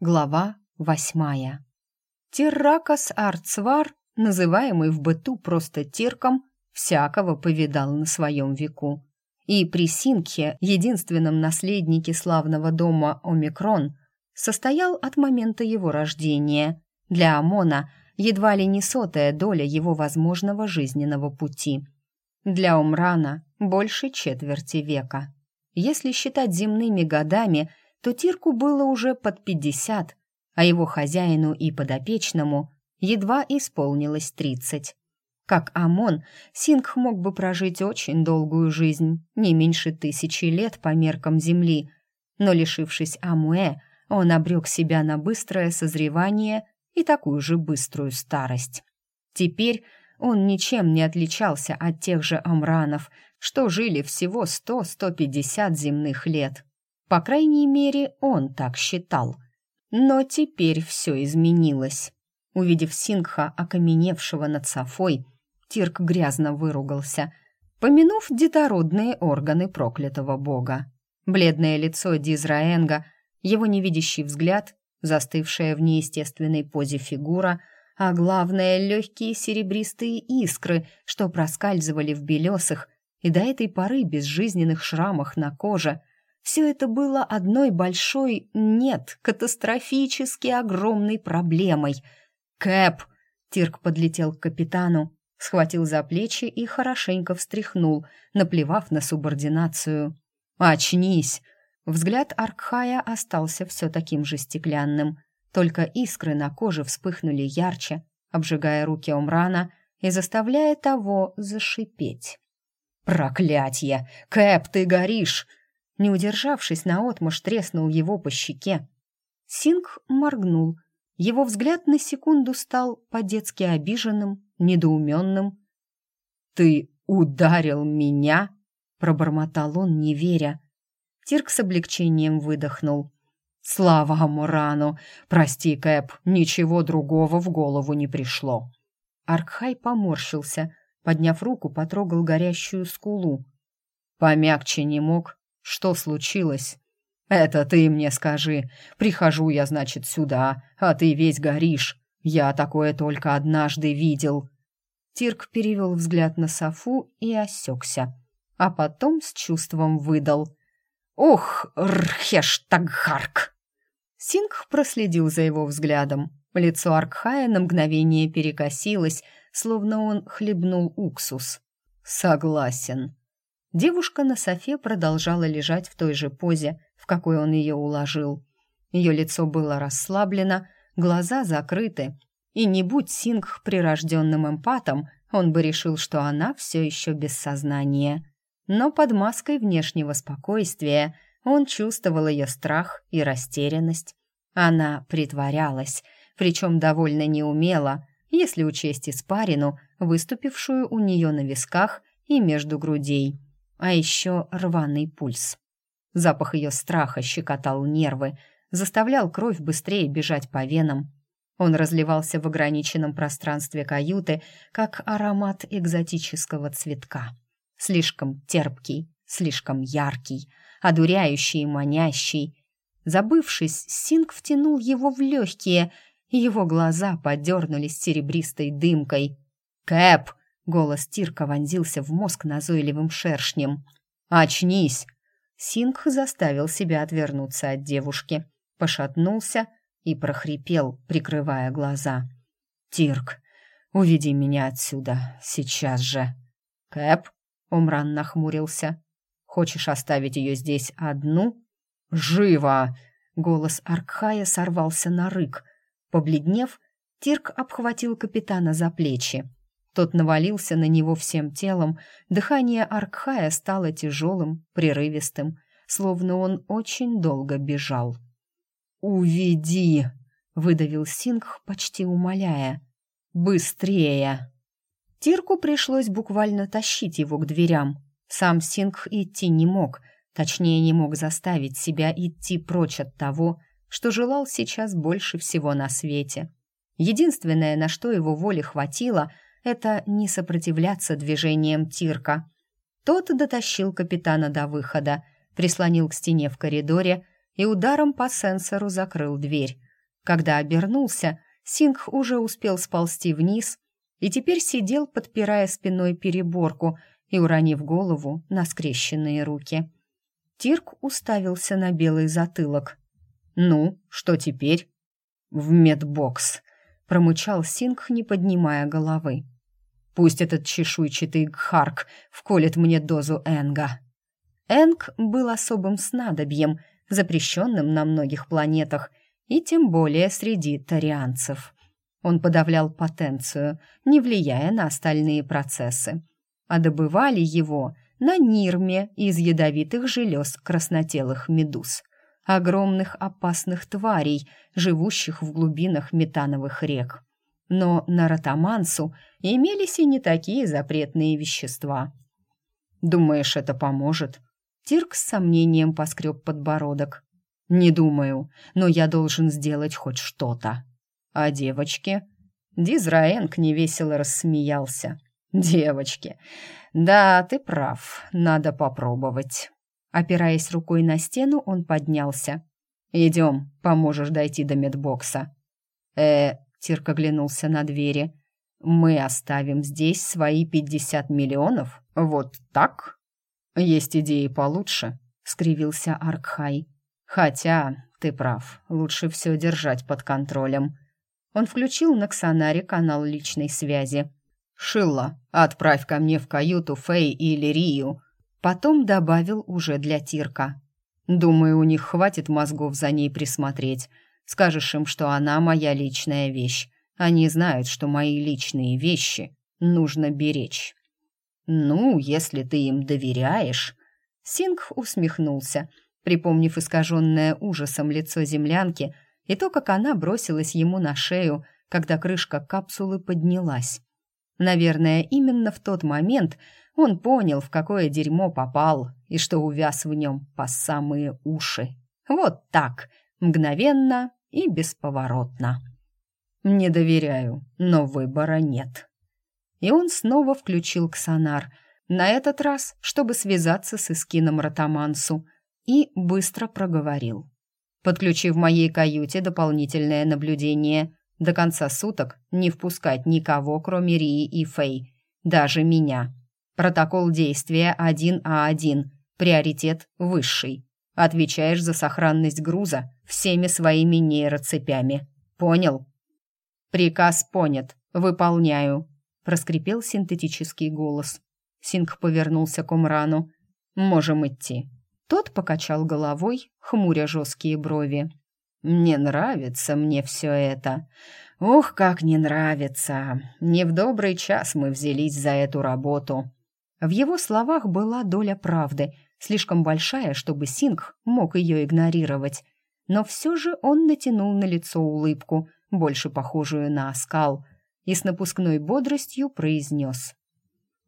Глава восьмая. Тирракас Арцвар, называемый в быту просто Тирком, всякого повидал на своем веку. И при Синхе, единственном наследнике славного дома Омикрон, состоял от момента его рождения. Для Амона едва ли не сотая доля его возможного жизненного пути. Для Умрана больше четверти века. Если считать земными годами – то Тирку было уже под пятьдесят, а его хозяину и подопечному едва исполнилось тридцать. Как Амон, Сингх мог бы прожить очень долгую жизнь, не меньше тысячи лет по меркам Земли, но, лишившись Амуэ, он обрек себя на быстрое созревание и такую же быструю старость. Теперь он ничем не отличался от тех же амранов, что жили всего сто-сто пятьдесят земных лет. По крайней мере, он так считал. Но теперь все изменилось. Увидев Сингха, окаменевшего над Софой, Тирк грязно выругался, помянув детородные органы проклятого бога. Бледное лицо Дизраэнга, его невидящий взгляд, застывшая в неестественной позе фигура, а главное, легкие серебристые искры, что проскальзывали в белесых и до этой поры безжизненных шрамах на коже, все это было одной большой, нет, катастрофически огромной проблемой. «Кэп!» — Тирк подлетел к капитану, схватил за плечи и хорошенько встряхнул, наплевав на субординацию. «Очнись!» Взгляд Аркхая остался все таким же стеклянным, только искры на коже вспыхнули ярче, обжигая руки Омрана и заставляя того зашипеть. «Проклятье! Кэп, ты горишь!» Не удержавшись, наотмашь треснул его по щеке. Синг моргнул. Его взгляд на секунду стал по-детски обиженным, недоуменным. «Ты ударил меня?» — пробормотал он, не веря. Тирк с облегчением выдохнул. «Слава Амурану! Прости, Кэп, ничего другого в голову не пришло». Аркхай поморщился, подняв руку, потрогал горящую скулу. «Помягче не мог?» Что случилось? Это ты мне скажи. Прихожу я, значит, сюда, а ты весь горишь. Я такое только однажды видел. Тирк перевел взгляд на Софу и осекся, а потом с чувством выдал. «Ух, рхештагхарк!» Сингх проследил за его взглядом. Лицо Аркхая на мгновение перекосилось, словно он хлебнул уксус. «Согласен», Девушка на софе продолжала лежать в той же позе, в какой он ее уложил. Ее лицо было расслаблено, глаза закрыты, и не будь Сингх прирожденным эмпатом, он бы решил, что она все еще без сознания. Но под маской внешнего спокойствия он чувствовал ее страх и растерянность. Она притворялась, причем довольно неумело, если учесть испарину, выступившую у нее на висках и между грудей а еще рваный пульс. Запах ее страха щекотал нервы, заставлял кровь быстрее бежать по венам. Он разливался в ограниченном пространстве каюты, как аромат экзотического цветка. Слишком терпкий, слишком яркий, одуряющий и манящий. Забывшись, Синг втянул его в легкие, его глаза подернулись серебристой дымкой. «Кэп!» Голос Тирка вонзился в мозг назойливым шершнем. «Очнись!» Сингх заставил себя отвернуться от девушки, пошатнулся и прохрипел, прикрывая глаза. «Тирк, уведи меня отсюда, сейчас же!» «Кэп?» — Умран нахмурился. «Хочешь оставить ее здесь одну?» «Живо!» — голос Аркхая сорвался на рык. Побледнев, Тирк обхватил капитана за плечи. Тот навалился на него всем телом, дыхание Аркхая стало тяжелым, прерывистым, словно он очень долго бежал. «Уведи!» — выдавил Сингх, почти умоляя. «Быстрее!» Тирку пришлось буквально тащить его к дверям. Сам Сингх идти не мог, точнее, не мог заставить себя идти прочь от того, что желал сейчас больше всего на свете. Единственное, на что его воли хватило — это не сопротивляться движениям Тирка. Тот дотащил капитана до выхода, прислонил к стене в коридоре и ударом по сенсору закрыл дверь, Когда обернулся, Сингх уже успел сползти вниз и теперь сидел, подпирая спиной переборку и уронив голову на скрещенные руки. Тирк уставился на белый затылок. «Ну, что теперь?» «В медбокс», — промычал Сингх, не поднимая головы. «Пусть этот чешуйчатый гхарк вколет мне дозу Энга». Энг был особым снадобьем, запрещенным на многих планетах, и тем более среди тарианцев. Он подавлял потенцию, не влияя на остальные процессы. А добывали его на Нирме из ядовитых желез краснотелых медуз, огромных опасных тварей, живущих в глубинах метановых рек. Но на Ротамансу имелись и не такие запретные вещества. «Думаешь, это поможет?» Тирк с сомнением поскреб подбородок. «Не думаю, но я должен сделать хоть что-то». «А девочки?» Дизраэнг невесело рассмеялся. «Девочки, да, ты прав, надо попробовать». Опираясь рукой на стену, он поднялся. «Идем, поможешь дойти до медбокса». «Э...» — Тирк оглянулся на двери. «Мы оставим здесь свои пятьдесят миллионов? Вот так?» «Есть идеи получше», — скривился Аркхай. «Хотя, ты прав, лучше все держать под контролем». Он включил на Ксанаре канал личной связи. «Шилла, отправь ко мне в каюту Фэй или Рию». Потом добавил уже для Тирка. «Думаю, у них хватит мозгов за ней присмотреть. Скажешь им, что она моя личная вещь. Они знают, что мои личные вещи нужно беречь». «Ну, если ты им доверяешь...» Сингх усмехнулся, припомнив искаженное ужасом лицо землянки и то, как она бросилась ему на шею, когда крышка капсулы поднялась. Наверное, именно в тот момент он понял, в какое дерьмо попал и что увяз в нем по самые уши. Вот так, мгновенно и бесповоротно. «Не доверяю, но выбора нет» и он снова включил ксонар, на этот раз, чтобы связаться с Искином Ротамансу, и быстро проговорил. «Подключи в моей каюте дополнительное наблюдение. До конца суток не впускать никого, кроме Рии и Фэй, даже меня. Протокол действия 1А1, приоритет высший. Отвечаешь за сохранность груза всеми своими нейроцепями. Понял?» «Приказ понят. Выполняю», проскрипел синтетический голос. Синг повернулся к Умрану. «Можем идти». Тот покачал головой, хмуря жесткие брови. «Не нравится мне все это. Ох, как не нравится! Не в добрый час мы взялись за эту работу». В его словах была доля правды, слишком большая, чтобы Синг мог ее игнорировать. Но все же он натянул на лицо улыбку, больше похожую на оскал – и с напускной бодростью произнес.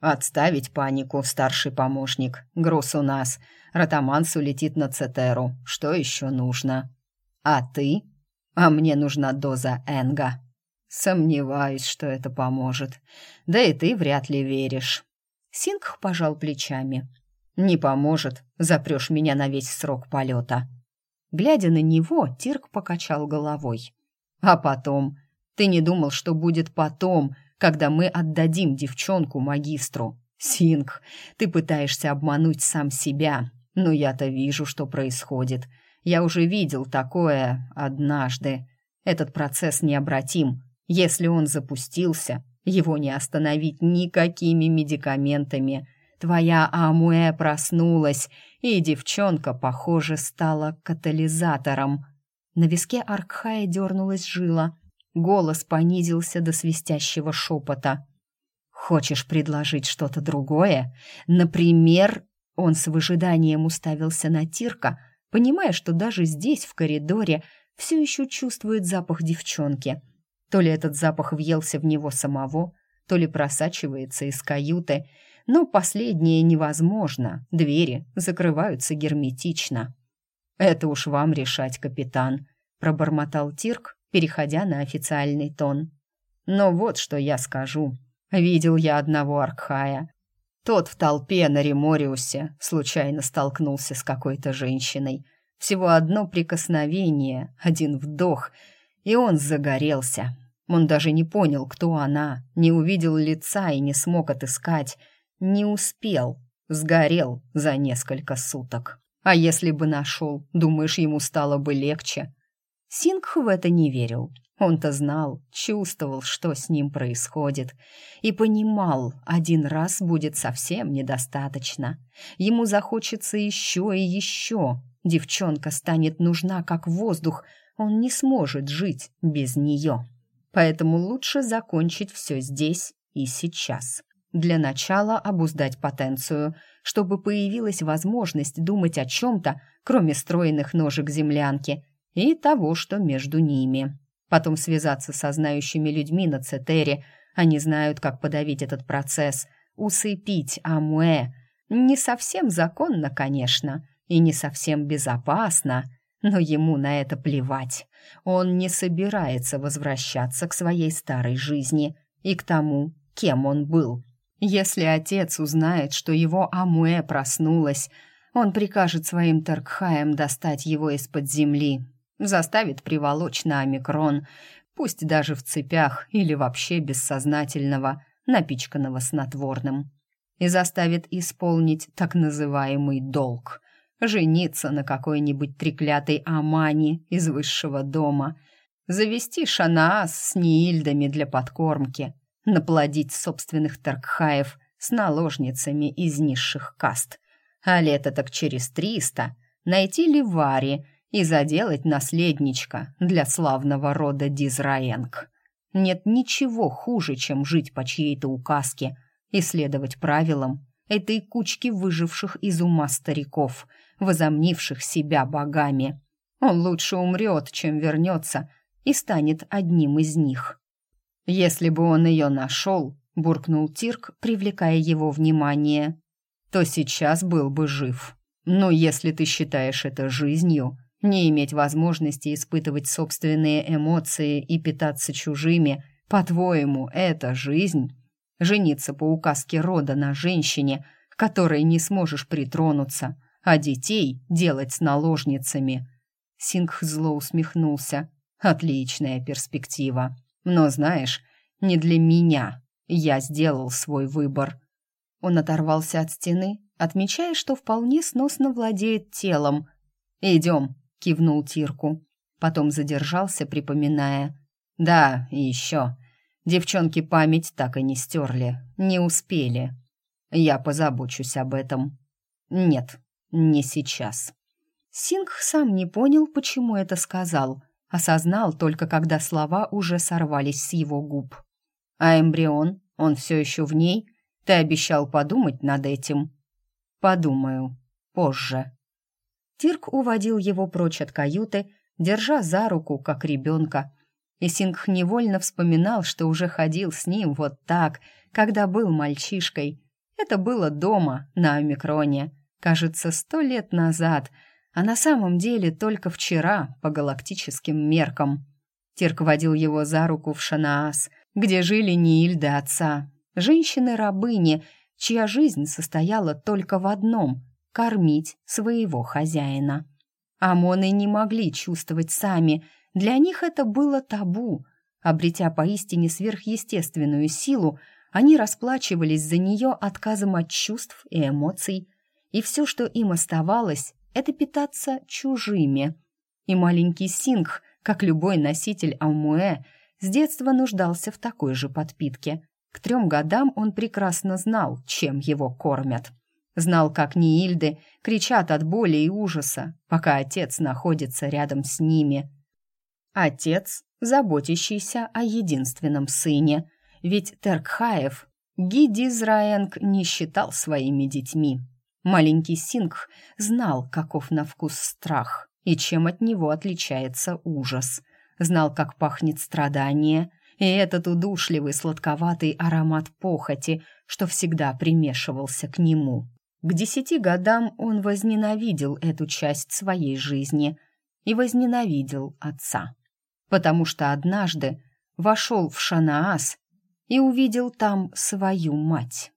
«Отставить панику, старший помощник. Груз у нас. Ротаманс улетит на Цетеру. Что еще нужно?» «А ты?» «А мне нужна доза Энга». «Сомневаюсь, что это поможет. Да и ты вряд ли веришь». Сингх пожал плечами. «Не поможет. Запрешь меня на весь срок полета». Глядя на него, Тирк покачал головой. «А потом ты не думал, что будет потом, когда мы отдадим девчонку магистру. Синг, ты пытаешься обмануть сам себя, но я-то вижу, что происходит. Я уже видел такое однажды. Этот процесс необратим. Если он запустился, его не остановить никакими медикаментами. Твоя Амуэ проснулась, и девчонка, похоже, стала катализатором. На виске Аркхая дернулась жила, Голос понизился до свистящего шепота. «Хочешь предложить что-то другое? Например...» Он с выжиданием уставился на Тирка, понимая, что даже здесь, в коридоре, все еще чувствует запах девчонки. То ли этот запах въелся в него самого, то ли просачивается из каюты, но последнее невозможно, двери закрываются герметично. «Это уж вам решать, капитан», — пробормотал Тирк, переходя на официальный тон. «Но вот что я скажу. Видел я одного Аркхая. Тот в толпе на Ремориусе случайно столкнулся с какой-то женщиной. Всего одно прикосновение, один вдох, И он загорелся. Он даже не понял, кто она, не увидел лица и не смог отыскать. Не успел, сгорел за несколько суток. А если бы нашел, думаешь, ему стало бы легче? Сингх в это не верил. Он-то знал, чувствовал, что с ним происходит, и понимал, один раз будет совсем недостаточно. Ему захочется еще и еще. Девчонка станет нужна, как воздух, он не сможет жить без нее. Поэтому лучше закончить все здесь и сейчас. Для начала обуздать потенцию, чтобы появилась возможность думать о чем-то, кроме стройных ножек землянки и того, что между ними. Потом связаться со знающими людьми на Цетере. Они знают, как подавить этот процесс. Усыпить Амуэ. Не совсем законно, конечно, и не совсем безопасно, но ему на это плевать. Он не собирается возвращаться к своей старой жизни и к тому, кем он был. Если отец узнает, что его Амуэ проснулась, он прикажет своим Таркхаям достать его из-под земли, заставит приволочь на омикрон, пусть даже в цепях или вообще бессознательного, напичканного снотворным, и заставит исполнить так называемый долг — жениться на какой-нибудь треклятой Амани из высшего дома, завести Шанаас с Ниильдами для подкормки — наплодить собственных Таркхаев с наложницами из низших каст, а лето так через триста найти Ливари и заделать наследничка для славного рода Дизраенг. Нет ничего хуже, чем жить по чьей-то указке и следовать правилам этой кучки выживших из ума стариков, возомнивших себя богами. Он лучше умрет, чем вернется и станет одним из них. «Если бы он ее нашел», — буркнул Тирк, привлекая его внимание, «то сейчас был бы жив. Но если ты считаешь это жизнью, не иметь возможности испытывать собственные эмоции и питаться чужими, по-твоему, это жизнь? Жениться по указке рода на женщине, которой не сможешь притронуться, а детей делать с наложницами». Сингх зло усмехнулся. «Отличная перспектива». Но знаешь, не для меня. Я сделал свой выбор. Он оторвался от стены, отмечая, что вполне сносно владеет телом. «Идем», — кивнул Тирку. Потом задержался, припоминая. «Да, и еще. Девчонки память так и не стерли. Не успели. Я позабочусь об этом. Нет, не сейчас». Сингх сам не понял, почему это сказал. Осознал только, когда слова уже сорвались с его губ. «А эмбрион? Он все еще в ней? Ты обещал подумать над этим?» «Подумаю. Позже». Тирк уводил его прочь от каюты, держа за руку, как ребенка. И Сингх невольно вспоминал, что уже ходил с ним вот так, когда был мальчишкой. Это было дома, на Омикроне. Кажется, сто лет назад — а на самом деле только вчера по галактическим меркам. Тирк водил его за руку в Шанаас, где жили Ниильда отца, женщины-рабыни, чья жизнь состояла только в одном — кормить своего хозяина. Амоны не могли чувствовать сами, для них это было табу. Обретя поистине сверхъестественную силу, они расплачивались за нее отказом от чувств и эмоций, и все, что им оставалось, это питаться чужими. И маленький Сингх, как любой носитель Амуэ, с детства нуждался в такой же подпитке. К трем годам он прекрасно знал, чем его кормят. Знал, как Ниильды кричат от боли и ужаса, пока отец находится рядом с ними. Отец, заботящийся о единственном сыне, ведь Теркхаев Гидизраенг не считал своими детьми. Маленький Сингх знал, каков на вкус страх и чем от него отличается ужас. Знал, как пахнет страдание и этот удушливый сладковатый аромат похоти, что всегда примешивался к нему. К десяти годам он возненавидел эту часть своей жизни и возненавидел отца, потому что однажды вошел в Шанаас и увидел там свою мать.